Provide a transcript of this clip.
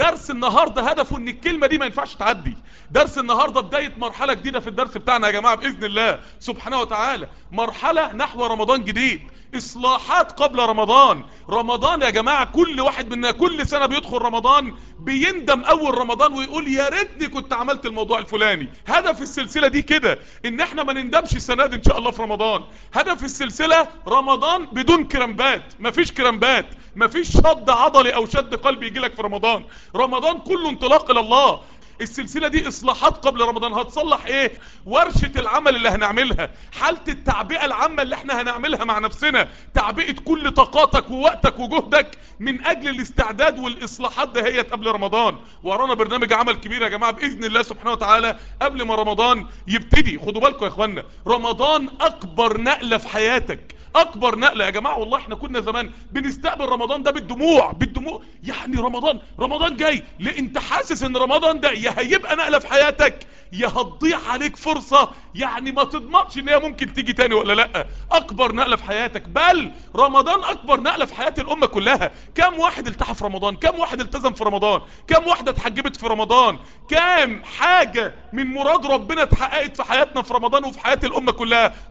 درس النهاردة هدفه إن الكلمة دي ما ينفعش تعدي. درس النهاردة بداية مرحلة جديدة في الدرس بتاعنا يا جماعة بإذن الله. سبحانه وتعالى. مرحلة نحو رمضان جديد. إصلاحات قبل رمضان. رمضان يا جماعة كل واحد منا كل سنة بيدخل رمضان بيندم أول رمضان ويقول يا ريتني كنت عملت الموضوع الفلاني. هدف السلسلة دي كده إن إحنا ما نندمش السنة دي إن شاء الله في رمضان. هدف السلسلة رمضان بدون كرامبات. مفيش كرامبات. مفيش شد عضلي أو شد قلبي يجي لك في رمضان. رمضان كله انطلاق إلى الله. السلسلة دي إصلاحات قبل رمضان هتصلح إيه؟ ورشة العمل اللي هنعملها حالة التعبئة العامة اللي إحنا هنعملها مع نفسنا تعبئة كل طاقاتك ووقتك وجهدك من أجل الاستعداد والإصلاحات دهيت قبل رمضان. ورانا برنامج عمل كبير يا جماعة بإذن الله سبحانه وتعالى قبل ما رمضان يبتدي. خدوا بالكم يا اخوانا رمضان أكبر نقلة في حياتك. أكبر نقلة يا جماعة والله إحنا كنا زمان بنستقبل رمضان ده بالدموع بالدموع. يعني رمضان رمضان جاي ليه أنت حاسس إن رمضان ده يا هيبقى نقلة في حياتك يا هتضيع عليك فرصة. يعني ما تضمنش إن هي ممكن تيجي تاني ولا لأ. أكبر نقلة في حياتك. بل رمضان أكبر نقلة في حياة الأمة كلها. كم واحد التحى في رمضان؟ كم واحد التزم في رمضان؟ كم واحدة اتحجبت في رمضان؟ كم حاجة من مراد ربنا اتحققت في حياتنا في رمضان وفي حياة الأمة كلها؟